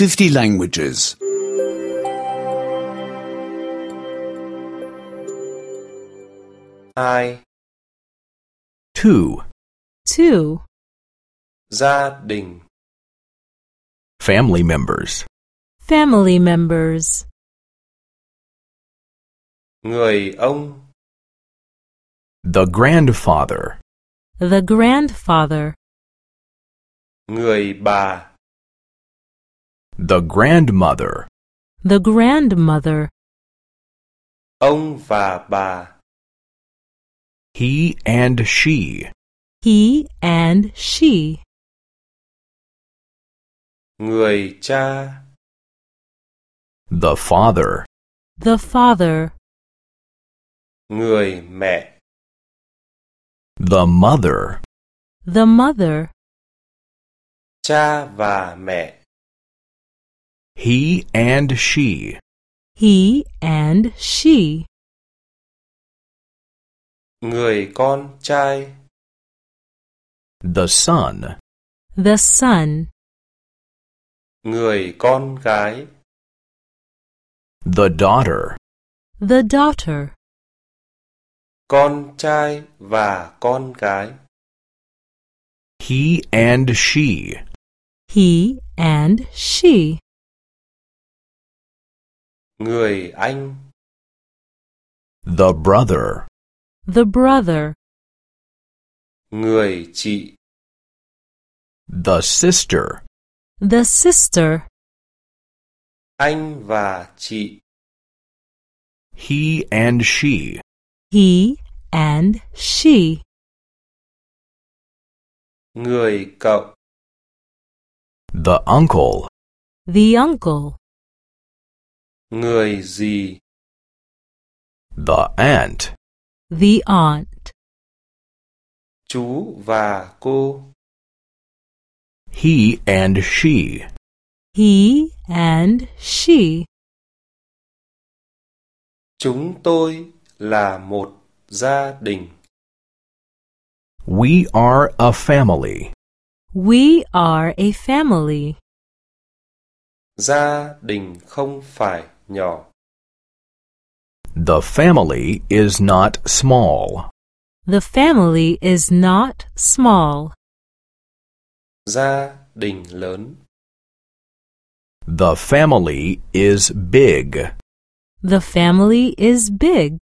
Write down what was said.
50 languages. 2. 2. 2. Gia đình Family members. Family members. Người ông The grandfather. The grandfather. Người bà The grandmother. The grandmother. Ông và bà He and she. He and she. Người cha The father. The father. Người mẹ The mother. The mother. Cha và mẹ He and she. He and she. Người con trai The son. The son. Người con gái The daughter. The daughter. Con trai và con gái He and she. He and she. Người anh The brother. The brother. Người chị The sister. The sister. Anh và chị He and she. He and she. Người cậu The uncle. The uncle. Người gì The aunt. The aunt. Chú và cô He and she. He and she. Chúng tôi là một gia đình We are a family. We are a family. Gia đình không phải nhỏ The family is not small. The family is not small. Gia đình lớn The family is big. The family is big.